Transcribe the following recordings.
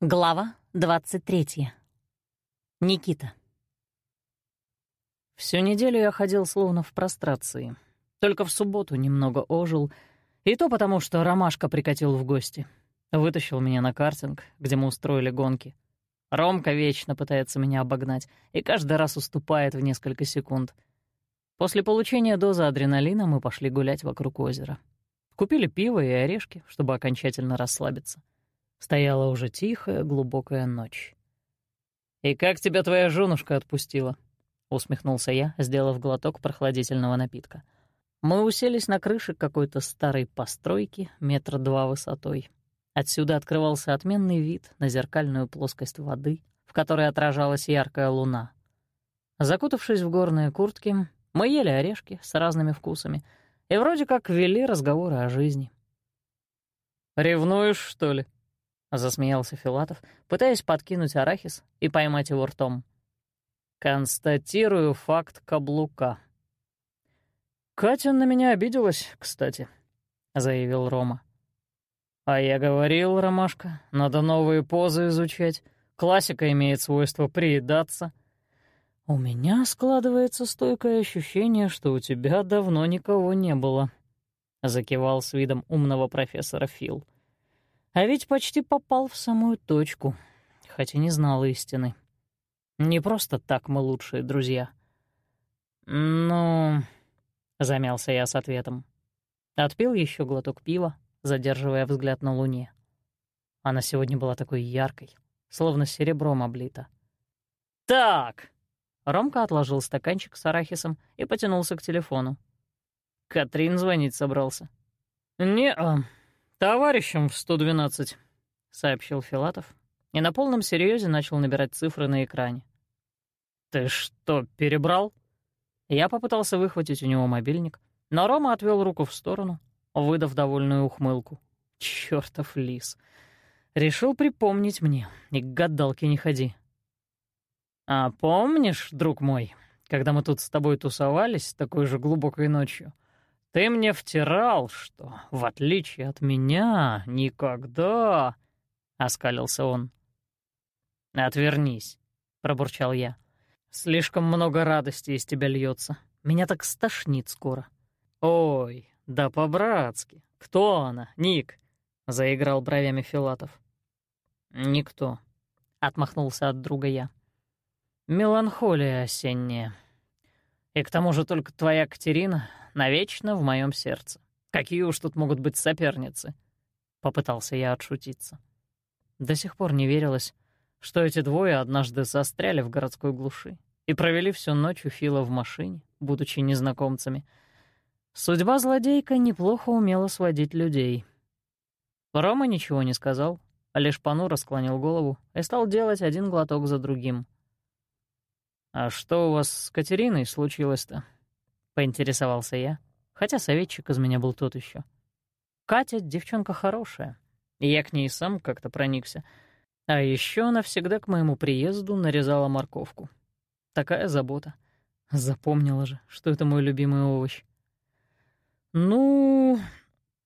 Глава 23. Никита. Всю неделю я ходил словно в прострации. Только в субботу немного ожил, и то потому, что Ромашка прикатил в гости. Вытащил меня на картинг, где мы устроили гонки. Ромка вечно пытается меня обогнать и каждый раз уступает в несколько секунд. После получения дозы адреналина мы пошли гулять вокруг озера. Купили пиво и орешки, чтобы окончательно расслабиться. Стояла уже тихая, глубокая ночь. «И как тебя твоя женушка отпустила?» — усмехнулся я, сделав глоток прохладительного напитка. Мы уселись на крыше какой-то старой постройки, метра два высотой. Отсюда открывался отменный вид на зеркальную плоскость воды, в которой отражалась яркая луна. Закутавшись в горные куртки, мы ели орешки с разными вкусами и вроде как вели разговоры о жизни. «Ревнуешь, что ли?» — засмеялся Филатов, пытаясь подкинуть арахис и поймать его ртом. «Констатирую факт каблука». «Катя на меня обиделась, кстати», — заявил Рома. «А я говорил, Ромашка, надо новые позы изучать. Классика имеет свойство приедаться». «У меня складывается стойкое ощущение, что у тебя давно никого не было», — закивал с видом умного профессора Фил. А ведь почти попал в самую точку, хотя не знал истины. Не просто так мы лучшие друзья. «Ну...» — замялся я с ответом. Отпил еще глоток пива, задерживая взгляд на луне. Она сегодня была такой яркой, словно серебром облита. «Так!» Ромка отложил стаканчик с арахисом и потянулся к телефону. «Катрин звонить собрался». «Не-а», «Товарищам в 112», — сообщил Филатов, и на полном серьезе начал набирать цифры на экране. «Ты что, перебрал?» Я попытался выхватить у него мобильник, но Рома отвел руку в сторону, выдав довольную ухмылку. Чёртов лис. Решил припомнить мне, и к гадалке не ходи. «А помнишь, друг мой, когда мы тут с тобой тусовались такой же глубокой ночью?» Ты мне втирал, что, в отличие от меня, никогда...» — оскалился он. «Отвернись», — пробурчал я. «Слишком много радости из тебя льется. Меня так стошнит скоро». «Ой, да по-братски. Кто она, Ник?» — заиграл бровями Филатов. «Никто», — отмахнулся от друга я. «Меланхолия осенняя. И к тому же только твоя Катерина навечно в моем сердце. Какие уж тут могут быть соперницы?» Попытался я отшутиться. До сих пор не верилось, что эти двое однажды застряли в городской глуши и провели всю ночь у Фила в машине, будучи незнакомцами. Судьба злодейка неплохо умела сводить людей. Рома ничего не сказал, а лишь понуро склонил голову и стал делать один глоток за другим. «А что у вас с Катериной случилось-то?» Поинтересовался я, хотя советчик из меня был тот еще. Катя — девчонка хорошая, и я к ней сам как-то проникся. А еще она всегда к моему приезду нарезала морковку. Такая забота. Запомнила же, что это мой любимый овощ. «Ну,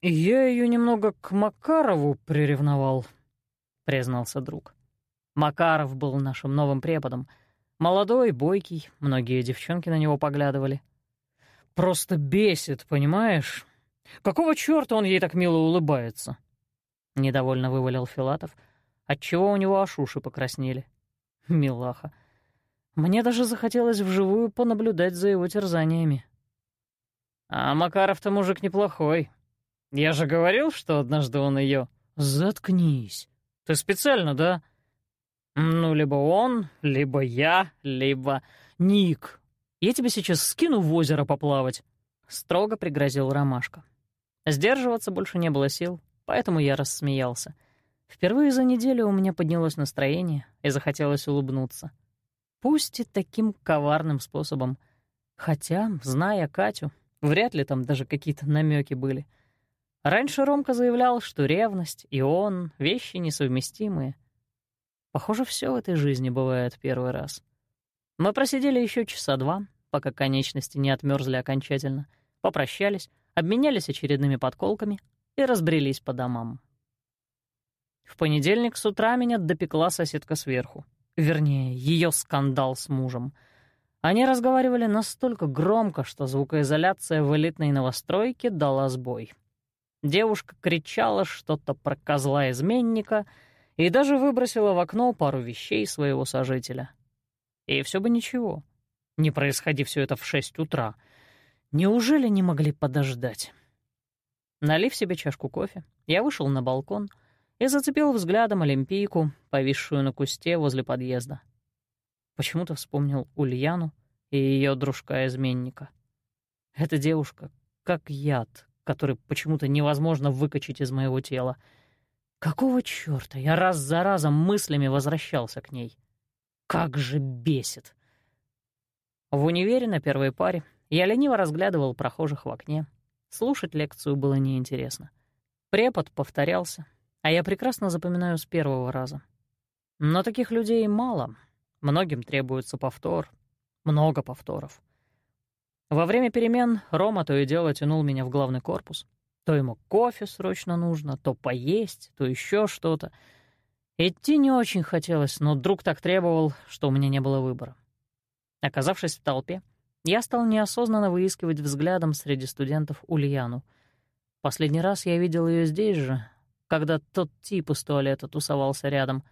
я ее немного к Макарову приревновал», — признался друг. Макаров был нашим новым преподом. Молодой, бойкий, многие девчонки на него поглядывали — просто бесит, понимаешь? Какого чёрта он ей так мило улыбается?» Недовольно вывалил Филатов, отчего у него аж уши покраснели. Милаха. Мне даже захотелось вживую понаблюдать за его терзаниями. «А Макаров-то мужик неплохой. Я же говорил, что однажды он её...» «Заткнись. Ты специально, да?» «Ну, либо он, либо я, либо...» «Ник, я тебя сейчас скину в озеро поплавать», — строго пригрозил Ромашка. Сдерживаться больше не было сил, поэтому я рассмеялся. Впервые за неделю у меня поднялось настроение и захотелось улыбнуться. Пусть и таким коварным способом. Хотя, зная Катю, вряд ли там даже какие-то намеки были. Раньше Ромка заявлял, что ревность и он — вещи несовместимые. Похоже, все в этой жизни бывает первый раз. Мы просидели еще часа два, пока конечности не отмерзли окончательно, попрощались, обменялись очередными подколками и разбрелись по домам. В понедельник с утра меня допекла соседка сверху. Вернее, ее скандал с мужем. Они разговаривали настолько громко, что звукоизоляция в элитной новостройке дала сбой. Девушка кричала что-то про козла-изменника и даже выбросила в окно пару вещей своего сожителя. И все бы ничего. Не происходи все это в шесть утра. Неужели не могли подождать? Налив себе чашку кофе, я вышел на балкон — и зацепил взглядом олимпийку, повисшую на кусте возле подъезда. Почему-то вспомнил Ульяну и ее дружка-изменника. Эта девушка как яд, который почему-то невозможно выкачать из моего тела. Какого чёрта я раз за разом мыслями возвращался к ней? Как же бесит! В универе на первой паре я лениво разглядывал прохожих в окне. Слушать лекцию было неинтересно. Препод повторялся, а я прекрасно запоминаю с первого раза. Но таких людей мало. Многим требуется повтор. Много повторов. Во время перемен Рома то и дело тянул меня в главный корпус. То ему кофе срочно нужно, то поесть, то еще что-то. Идти не очень хотелось, но друг так требовал, что у меня не было выбора. Оказавшись в толпе, я стал неосознанно выискивать взглядом среди студентов Ульяну. Последний раз я видел ее здесь же, когда тот тип из туалета тусовался рядом.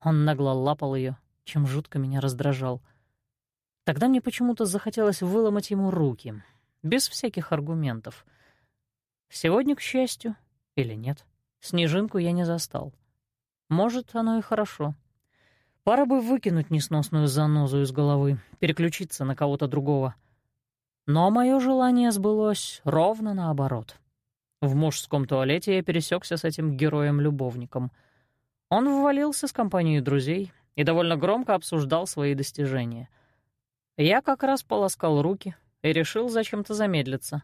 Он нагло лапал ее, чем жутко меня раздражал. Тогда мне почему-то захотелось выломать ему руки, без всяких аргументов. Сегодня, к счастью, или нет, снежинку я не застал. Может, оно и хорошо. Пора бы выкинуть несносную занозу из головы, переключиться на кого-то другого. Но мое желание сбылось ровно наоборот — в мужском туалете я пересекся с этим героем-любовником. Он ввалился с компанией друзей и довольно громко обсуждал свои достижения. Я как раз полоскал руки и решил зачем-то замедлиться.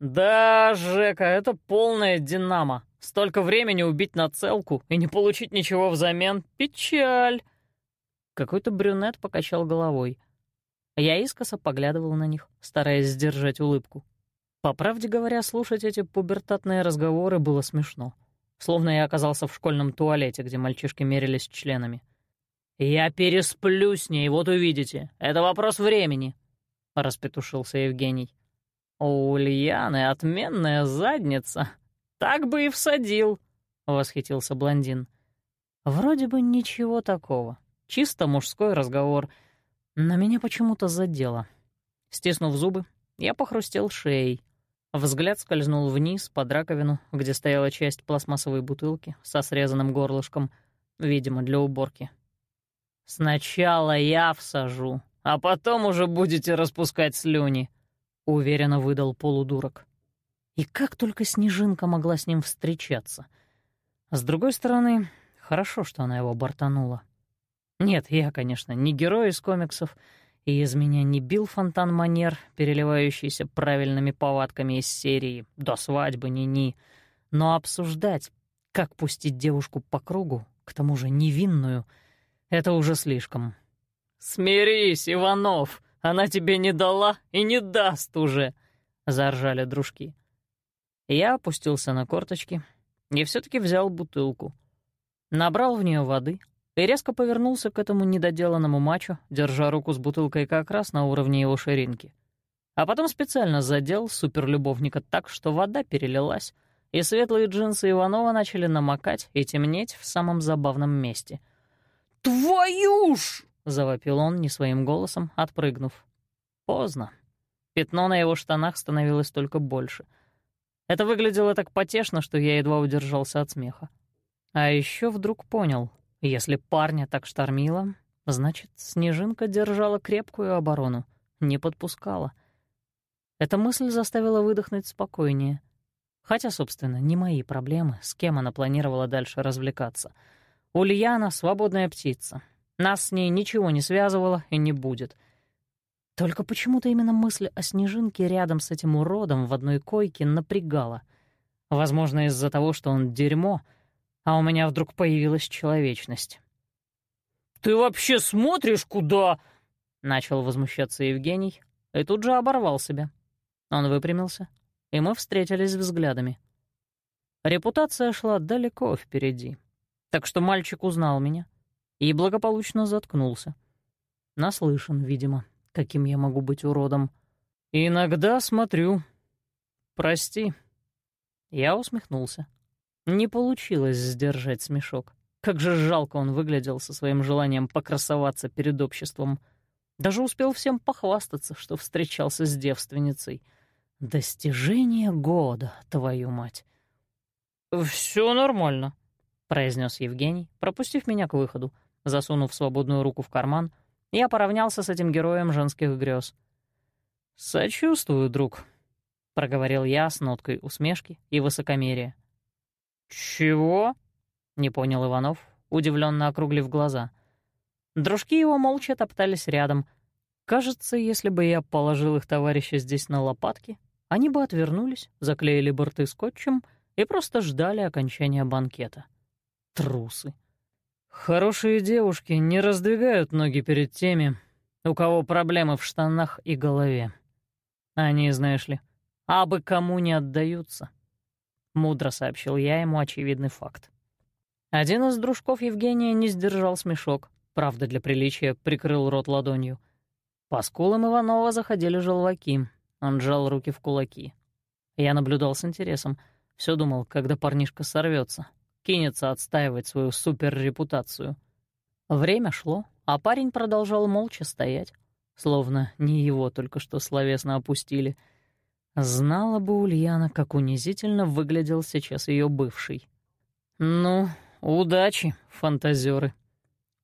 «Да, Жека, это полная динамо. Столько времени убить на целку и не получить ничего взамен — печаль!» Какой-то брюнет покачал головой. Я искоса поглядывал на них, стараясь сдержать улыбку. По правде говоря, слушать эти пубертатные разговоры было смешно. Словно я оказался в школьном туалете, где мальчишки мерились членами. «Я пересплю с ней, вот увидите. Это вопрос времени», — распетушился Евгений. «У Ульяны отменная задница. Так бы и всадил», — восхитился блондин. «Вроде бы ничего такого. Чисто мужской разговор. Но меня почему-то задело». Стиснув зубы, я похрустел шеей. Взгляд скользнул вниз под раковину, где стояла часть пластмассовой бутылки со срезанным горлышком, видимо, для уборки. «Сначала я всажу, а потом уже будете распускать слюни», — уверенно выдал полудурок. И как только Снежинка могла с ним встречаться? С другой стороны, хорошо, что она его бортанула. Нет, я, конечно, не герой из комиксов — и из меня не бил фонтан манер, переливающийся правильными повадками из серии «До свадьбы ни-ни», но обсуждать, как пустить девушку по кругу, к тому же невинную, это уже слишком. «Смирись, Иванов, она тебе не дала и не даст уже», — заржали дружки. Я опустился на корточки и все таки взял бутылку. Набрал в нее воды — и резко повернулся к этому недоделанному мачо, держа руку с бутылкой как раз на уровне его ширинки. А потом специально задел суперлюбовника так, что вода перелилась, и светлые джинсы Иванова начали намокать и темнеть в самом забавном месте. «Твою ж!» — завопил он не своим голосом, отпрыгнув. Поздно. Пятно на его штанах становилось только больше. Это выглядело так потешно, что я едва удержался от смеха. А еще вдруг понял, если парня так штормило, значит, Снежинка держала крепкую оборону, не подпускала. Эта мысль заставила выдохнуть спокойнее. Хотя, собственно, не мои проблемы, с кем она планировала дальше развлекаться. Ульяна — свободная птица. Нас с ней ничего не связывало и не будет. Только почему-то именно мысль о Снежинке рядом с этим уродом в одной койке напрягала. Возможно, из-за того, что он дерьмо — а у меня вдруг появилась человечность. «Ты вообще смотришь куда?» — начал возмущаться Евгений, и тут же оборвал себя. Он выпрямился, и мы встретились взглядами. Репутация шла далеко впереди, так что мальчик узнал меня и благополучно заткнулся. Наслышан, видимо, каким я могу быть уродом. «Иногда смотрю. Прости». Я усмехнулся. Не получилось сдержать смешок. Как же жалко он выглядел со своим желанием покрасоваться перед обществом. Даже успел всем похвастаться, что встречался с девственницей. Достижение года, твою мать. Все нормально», — произнес Евгений, пропустив меня к выходу. Засунув свободную руку в карман, я поравнялся с этим героем женских грез. «Сочувствую, друг», — проговорил я с ноткой усмешки и высокомерия. «Чего?» — не понял Иванов, удивленно округлив глаза. Дружки его молча топтались рядом. Кажется, если бы я положил их товарища здесь на лопатки, они бы отвернулись, заклеили борты скотчем и просто ждали окончания банкета. Трусы. Хорошие девушки не раздвигают ноги перед теми, у кого проблемы в штанах и голове. Они, знаешь ли, абы кому не отдаются. Мудро сообщил я ему очевидный факт. Один из дружков Евгения не сдержал смешок, правда, для приличия прикрыл рот ладонью. По скулам Иванова заходили желваки, он сжал руки в кулаки. Я наблюдал с интересом, все думал, когда парнишка сорвется, кинется отстаивать свою суперрепутацию. Время шло, а парень продолжал молча стоять, словно не его только что словесно опустили. Знала бы Ульяна, как унизительно выглядел сейчас ее бывший. «Ну, удачи, фантазеры!»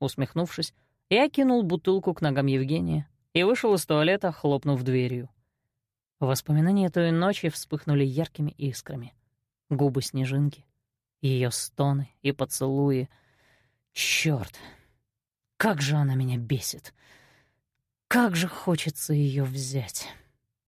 Усмехнувшись, я кинул бутылку к ногам Евгения и вышел из туалета, хлопнув дверью. Воспоминания той ночи вспыхнули яркими искрами. Губы снежинки, ее стоны и поцелуи. Черт, как же она меня бесит! Как же хочется ее взять!